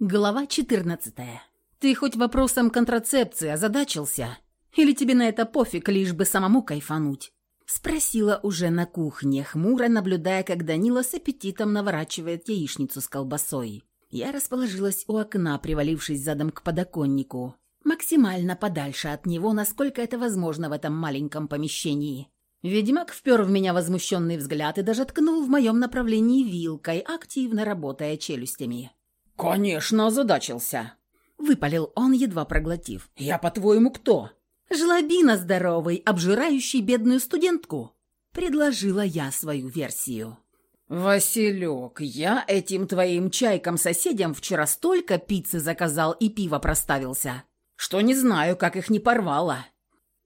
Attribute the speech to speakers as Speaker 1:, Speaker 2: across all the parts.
Speaker 1: Глава 14. Ты хоть вопросом контрацепции озадачился? Или тебе на это пофиг, лишь бы самому кайфануть? Спросила уже на кухне, хмуро наблюдая, как Данила с аппетитом наворачивает яичницу с колбасой. Я расположилась у окна, привалившись задом к подоконнику, максимально подальше от него, насколько это возможно в этом маленьком помещении. Ведьмак впер в меня возмущенный взгляд и даже ткнул в моем направлении вилкой, активно работая челюстями.
Speaker 2: «Конечно, озадачился!»
Speaker 1: — выпалил он, едва проглотив.
Speaker 2: «Я, по-твоему, кто?»
Speaker 1: «Жлобина здоровый, обжирающий бедную студентку!» — предложила я свою версию.
Speaker 2: «Василек, я этим твоим чайкам-соседям вчера столько пиццы заказал и пиво проставился, что не знаю, как их не порвало.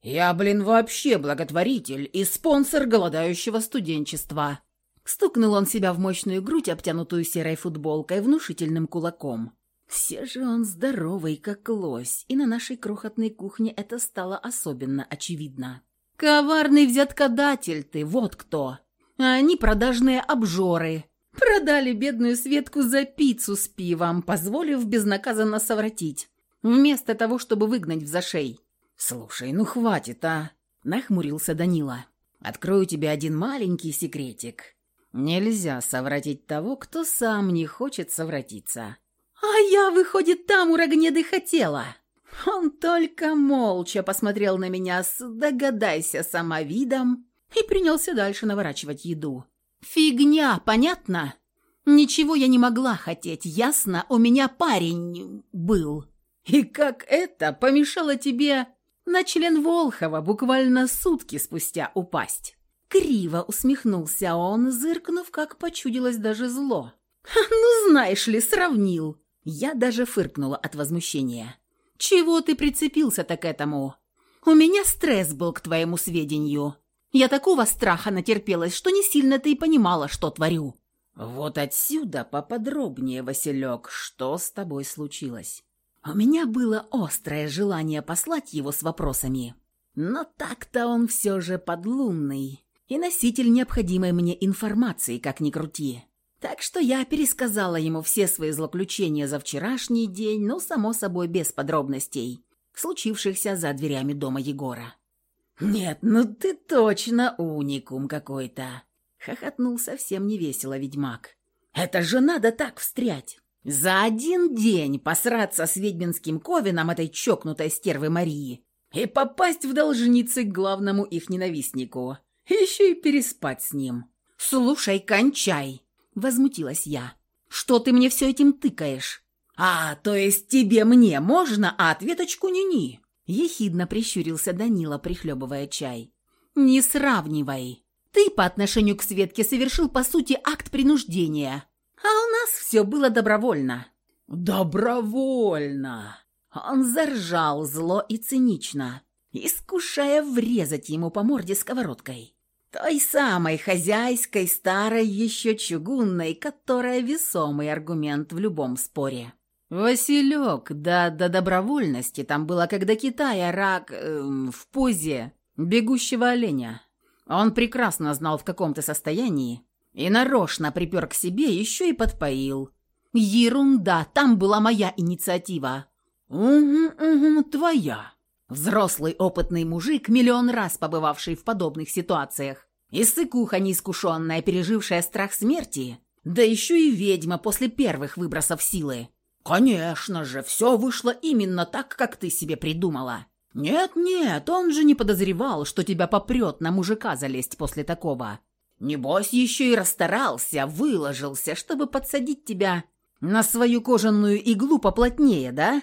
Speaker 2: Я, блин, вообще благотворитель и спонсор голодающего студенчества.
Speaker 1: Стукнул он себя в мощную грудь, обтянутую серой футболкой, внушительным кулаком. Все же он здоровый, как лось, и на нашей крохотной кухне это стало особенно очевидно. «Коварный взяткодатель ты, вот кто! А они продажные обжоры!» Продали бедную Светку за пиццу с пивом, позволив безнаказанно совратить, вместо того, чтобы выгнать в зашей.
Speaker 2: «Слушай, ну хватит, а!» – нахмурился Данила. «Открою тебе один маленький секретик. Нельзя совратить того, кто сам не хочет совратиться.
Speaker 1: А я, выходит, там у Рогнеды хотела. Он только молча посмотрел на меня с «догадайся сама видом» и принялся дальше наворачивать еду. «Фигня, понятно? Ничего я не могла хотеть, ясно? У меня парень был. И как это помешало тебе на член Волхова буквально сутки спустя упасть?» Криво усмехнулся он, зыркнув, как почудилось даже зло. «Ну, знаешь ли, сравнил!» Я даже фыркнула от возмущения. «Чего ты прицепился-то к этому? У меня стресс был, к твоему сведению. Я такого страха натерпелась, что не сильно ты и понимала, что творю».
Speaker 2: «Вот отсюда поподробнее, Василек, что с тобой случилось?»
Speaker 1: У меня было острое желание послать его с вопросами. Но так-то он все же подлунный и носитель необходимой мне информации, как ни крути. Так что я пересказала ему все свои злоключения за вчерашний день, но, само собой, без подробностей, случившихся за дверями дома Егора. «Нет, ну ты точно уникум какой-то!» — хохотнул совсем невесело ведьмак. «Это же надо так встрять! За один день посраться с ведьминским ковином этой чокнутой стервы Марии и попасть в должницы к главному их ненавистнику!» Еще и переспать с ним. «Слушай, кончай!» — возмутилась я. «Что ты мне все этим тыкаешь?» «А, то есть тебе мне можно, а ответочку ни-ни?» Ехидно прищурился Данила, прихлебывая чай. «Не сравнивай. Ты по отношению к Светке совершил, по сути, акт принуждения. А у нас все было добровольно».
Speaker 2: «Добровольно!»
Speaker 1: Он заржал зло и цинично искушая врезать ему по морде сковородкой. Той самой хозяйской, старой, еще чугунной, которая весомый аргумент в любом споре. Василек, да до добровольности там было, когда Китая рак эм, в позе бегущего оленя. Он прекрасно знал, в каком то состоянии, и нарочно припер к себе, еще и подпоил. Ерунда, там была моя инициатива.
Speaker 2: Угу, угу, твоя.
Speaker 1: Взрослый опытный мужик, миллион раз побывавший в подобных ситуациях. И сыкуха неискушенная, пережившая страх смерти. Да еще и ведьма после первых выбросов силы. Конечно же, все вышло именно так, как ты себе придумала. Нет-нет, он же не подозревал, что тебя попрет на мужика залезть после такого. Небось, еще и расстарался, выложился, чтобы подсадить тебя на свою кожаную иглу поплотнее, да?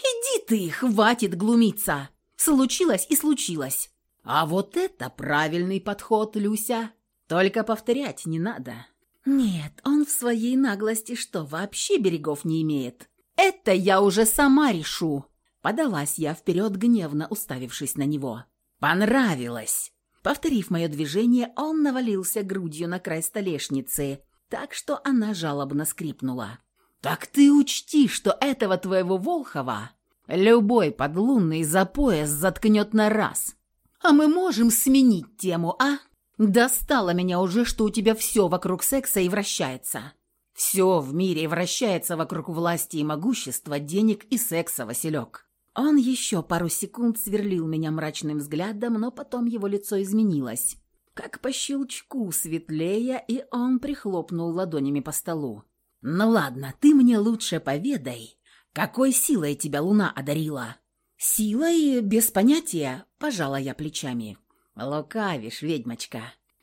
Speaker 1: «Иди ты, хватит глумиться! Случилось и случилось!» «А вот это правильный подход, Люся! Только повторять не надо!» «Нет, он в своей наглости что, вообще берегов не имеет? Это я уже сама решу!» Подалась я вперед, гневно уставившись на него. «Понравилось!» Повторив мое движение, он навалился грудью на край столешницы, так что она жалобно скрипнула. «Так ты учти, что этого твоего Волхова любой подлунный за пояс заткнет на раз. А мы можем сменить тему, а? Достало меня уже, что у тебя все вокруг секса и вращается». Все в мире вращается вокруг власти и могущества, денег и секса, Василек. Он еще пару секунд сверлил меня мрачным взглядом, но потом его лицо изменилось. Как по щелчку светлее, и он прихлопнул ладонями по столу. «Ну ладно, ты мне лучше поведай, какой силой тебя луна одарила?» «Силой без понятия», – пожала я плечами. «Лукавишь, ведьмочка».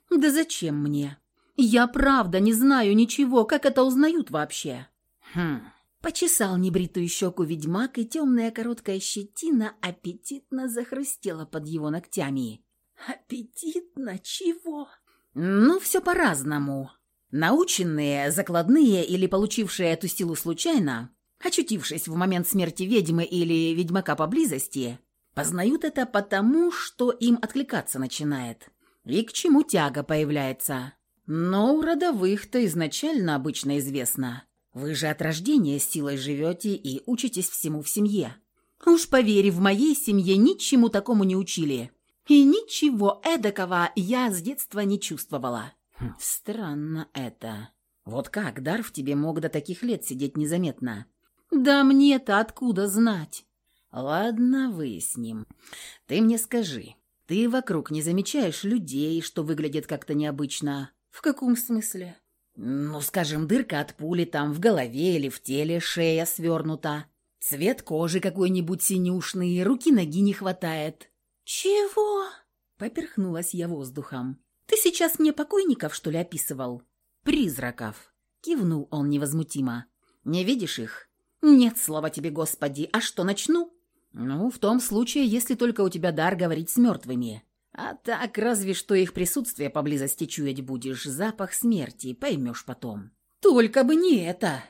Speaker 1: «Да зачем мне? Я правда не знаю ничего, как это узнают вообще». «Хм...» Почесал небритую щеку ведьмак, и темная короткая щетина аппетитно захрустела под его ногтями. «Аппетитно? Чего?» «Ну, все по-разному. Наученные, закладные или получившие эту силу случайно, очутившись в момент смерти ведьмы или ведьмака поблизости, познают это потому, что им откликаться начинает. И к чему тяга появляется. Но у родовых-то изначально обычно известно. Вы же от рождения с силой живете и учитесь всему в семье. Уж поверь, в моей семье ничему такому не учили. И ничего эдакого я с детства не чувствовала. Хм, странно это. Вот как дар в тебе мог до таких лет сидеть незаметно? Да мне-то откуда знать? Ладно, выясним. Ты мне скажи, ты вокруг не замечаешь людей, что выглядит как-то необычно? В каком смысле? Ну, скажем, дырка от пули там в голове или в теле, шея свернута. Цвет кожи какой-нибудь синюшный, руки-ноги не хватает. «Чего?» — поперхнулась я воздухом. «Ты сейчас мне покойников, что ли, описывал?» «Призраков», — кивнул он невозмутимо. «Не видишь их?» «Нет, слава тебе, Господи, а что, начну?» «Ну, в том случае, если только у тебя дар говорить с мертвыми. А так, разве что их присутствие поблизости чуять будешь, запах смерти, поймешь потом». «Только бы не это!»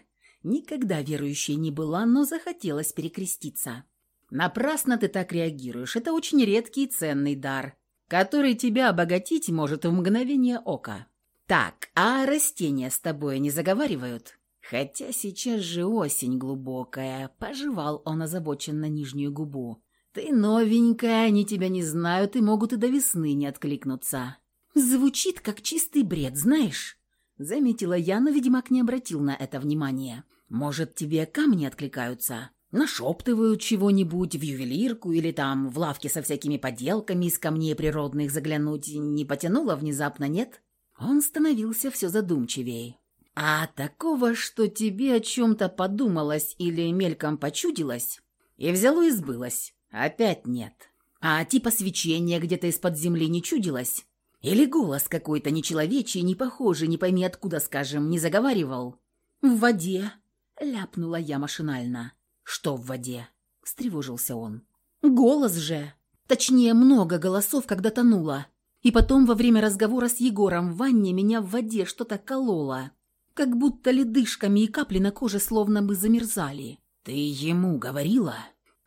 Speaker 1: Никогда верующей не была, но захотелось перекреститься. Напрасно ты так реагируешь. Это очень редкий и ценный дар, который тебя обогатить может в мгновение ока. Так, а растения с тобой не заговаривают? Хотя сейчас же осень глубокая, пожевал он озабоченно нижнюю губу. Ты новенькая, они тебя не знают и могут и до весны не откликнуться. Звучит как чистый бред, знаешь? Заметила я, но ведьмак не обратил на это внимания. Может, тебе камни откликаются? Нашептывают чего-нибудь в ювелирку или там в лавке со всякими поделками из камней природных заглянуть не потянуло внезапно, нет? Он становился все задумчивее. А такого, что тебе о чем-то подумалось или мельком почудилось, и взяло и сбылось, опять нет. А типа свечения где-то из-под земли не чудилось? Или голос какой-то нечеловечий, не похожий, не пойми откуда, скажем, не заговаривал? В воде, ляпнула я машинально. «Что в воде?» – встревожился он. «Голос же! Точнее, много голосов, когда тонула. И потом во время разговора с Егором в ванне меня в воде что-то кололо. Как будто ледышками и капли на коже словно бы замерзали. Ты ему говорила?»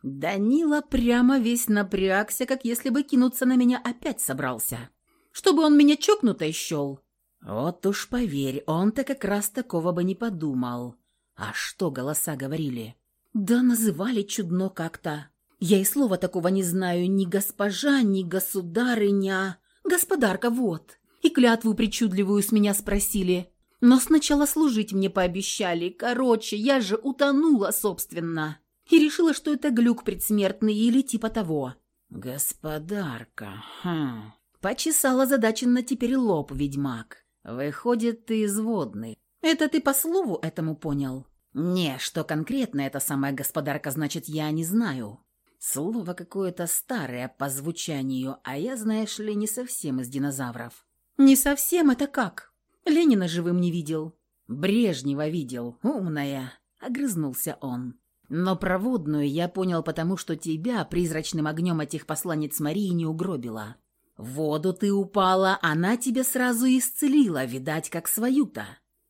Speaker 1: Данила прямо весь напрягся, как если бы кинуться на меня опять собрался. Чтобы он меня чокнутой щел. Вот уж поверь, он-то как раз такого бы не подумал. А что голоса говорили? Да называли чудно как-то. Я и слова такого не знаю, ни госпожа, ни государыня. Господарка, вот. И клятву причудливую с меня спросили. Но сначала служить мне пообещали. Короче, я же утонула, собственно. И решила, что это глюк предсмертный или типа того. Господарка, хм. Почесала задаченно теперь лоб ведьмак. Выходит, ты из водных. Это ты по слову этому понял? «Не, что конкретно эта самая господарка значит, я не знаю. Слово какое-то старое по звучанию, а я, знаешь ли, не совсем из динозавров». «Не совсем это как? Ленина живым не видел». «Брежнева видел, умная», — огрызнулся он. «Но проводную я понял потому, что тебя призрачным огнем этих посланниц Марии не угробила. В воду ты упала, она тебя сразу исцелила, видать, как свою-то.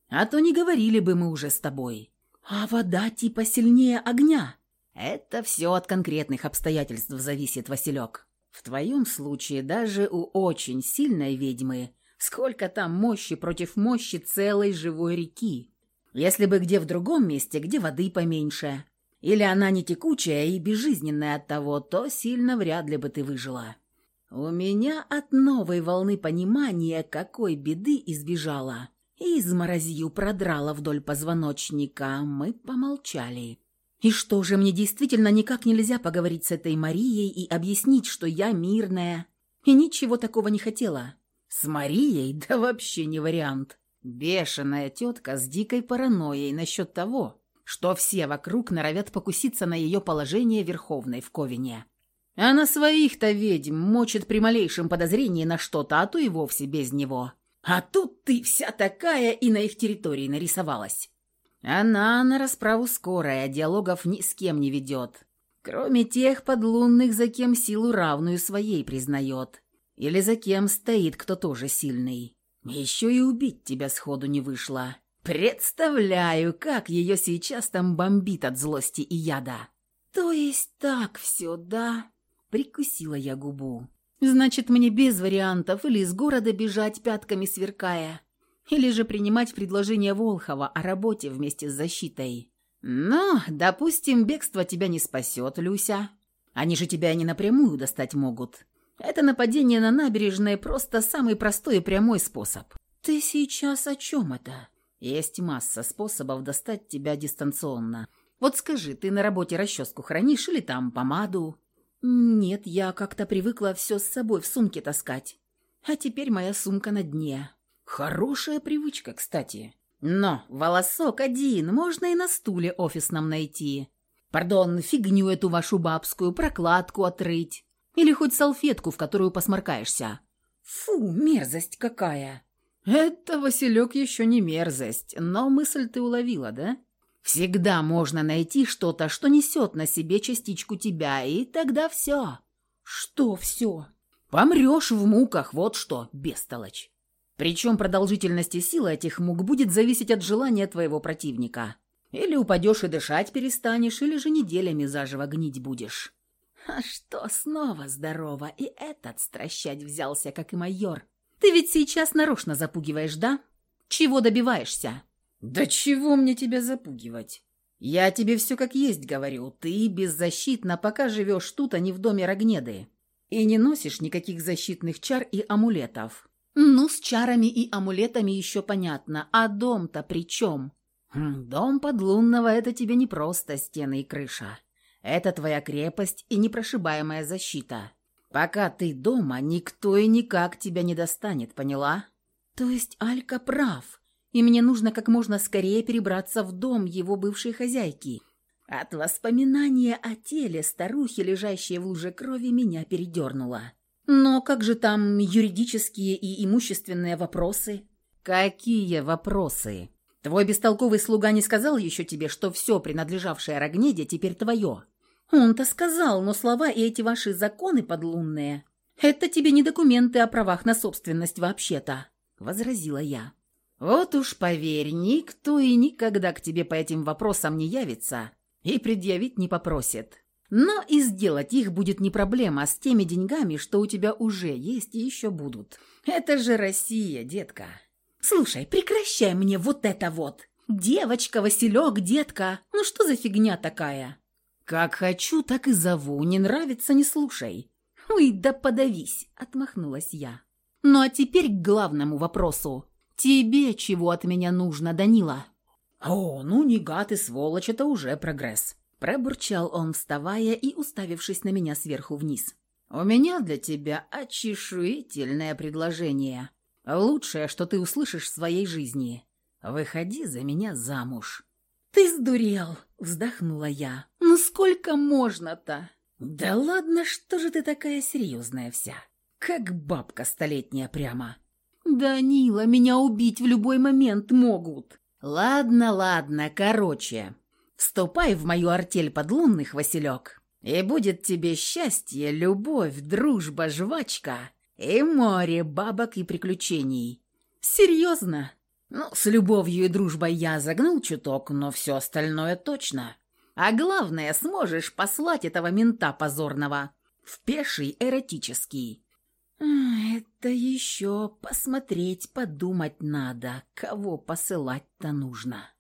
Speaker 1: А то не говорили бы мы уже с тобой». А вода типа сильнее огня. Это все от конкретных обстоятельств зависит, Василек. В твоем случае даже у очень сильной ведьмы сколько там мощи против мощи целой живой реки. Если бы где в другом месте, где воды поменьше, или она не текучая и безжизненная от того, то сильно вряд ли бы ты выжила. У меня от новой волны понимания, какой беды избежала, и из морозью продрала вдоль позвоночника. Мы помолчали. И что же, мне действительно никак нельзя поговорить с этой Марией и объяснить, что я мирная и ничего такого не хотела? С Марией? Да вообще не вариант. Бешеная тетка с дикой паранойей насчет того, что все вокруг норовят покуситься на ее положение Верховной в Ковине. А на своих-то ведьм мочит при малейшем подозрении на что-то, а то и вовсе без него. А тут ты вся такая и на их территории нарисовалась. Она на расправу скорая, диалогов ни с кем не ведет. Кроме тех подлунных, за кем силу равную своей признает. Или за кем стоит кто тоже сильный. Еще и убить тебя сходу не вышло. Представляю, как ее сейчас там бомбит от злости и яда. То есть так все, да? Прикусила я губу. Значит, мне без вариантов или из города бежать, пятками сверкая, или же принимать предложение Волхова о работе вместе с защитой. Но, допустим, бегство тебя не спасет, Люся. Они же тебя не напрямую достать могут. Это нападение на набережной просто самый простой и прямой способ. Ты сейчас о чем это? Есть масса способов достать тебя дистанционно. Вот скажи, ты на работе расческу хранишь или там помаду? «Нет, я как-то привыкла все с собой в сумке таскать. А теперь моя сумка на дне. Хорошая привычка, кстати. Но волосок один можно и на стуле офисном найти. Пардон, фигню эту вашу бабскую, прокладку отрыть. Или хоть салфетку, в которую посморкаешься. Фу, мерзость какая!» «Это, Василек, еще не мерзость, но мысль ты уловила, да?» Всегда можно найти что-то, что несет на себе частичку тебя, и тогда все. Что все? Помрешь в муках, вот что, бестолочь. Причем продолжительность и сила этих мук будет зависеть от желания твоего противника. Или упадешь и дышать перестанешь, или же неделями заживо гнить будешь. А что, снова здорово, и этот стращать взялся, как и майор. Ты ведь сейчас нарочно запугиваешь, да? Чего добиваешься? «Да чего мне тебя запугивать? Я тебе все как есть говорю. Ты беззащитна, пока живешь тут, а не в доме Рогнеды. И не носишь никаких защитных чар и амулетов». «Ну, с чарами и амулетами еще понятно. А дом-то при чем?» хм, «Дом подлунного — это тебе не просто стены и крыша. Это твоя крепость и непрошибаемая защита. Пока ты дома, никто и никак тебя не достанет, поняла?» «То есть Алька прав?» И мне нужно как можно скорее перебраться в дом его бывшей хозяйки. От воспоминания о теле старухи, лежащей в луже крови, меня передернуло. Но как же там юридические и имущественные вопросы? Какие вопросы? Твой бестолковый слуга не сказал еще тебе, что все, принадлежавшее Рогнеде, теперь твое? Он-то сказал, но слова и эти ваши законы подлунные — это тебе не документы о правах на собственность вообще-то, — возразила я. Вот уж поверь, никто и никогда к тебе по этим вопросам не явится и предъявить не попросит. Но и сделать их будет не проблема с теми деньгами, что у тебя уже есть и еще будут. Это же Россия, детка. Слушай, прекращай мне вот это вот. Девочка, Василек, детка. Ну что за фигня такая? Как хочу, так и зову. Не нравится, не слушай. Ой, да подавись, отмахнулась я. Ну а теперь к главному вопросу. «Тебе чего от меня нужно, Данила?» «О, ну не гад и сволочь, это уже прогресс», – пробурчал он, вставая и уставившись на меня сверху вниз. «У меня для тебя очешуительное предложение. Лучшее, что ты услышишь в своей жизни. Выходи за меня замуж». «Ты сдурел!» – вздохнула я. «Ну сколько можно-то?» «Да ладно, что же ты такая серьезная вся? Как бабка столетняя прямо!» «Данила, меня убить в любой момент могут». «Ладно, ладно, короче. Вступай в мою артель подлунных, Василек, и будет тебе счастье, любовь, дружба, жвачка и море бабок и приключений». «Серьезно?» «Ну, с любовью и дружбой я загнул чуток, но все остальное точно. А главное, сможешь послать этого мента позорного в пеший эротический». «Это еще посмотреть, подумать надо, кого посылать-то нужно».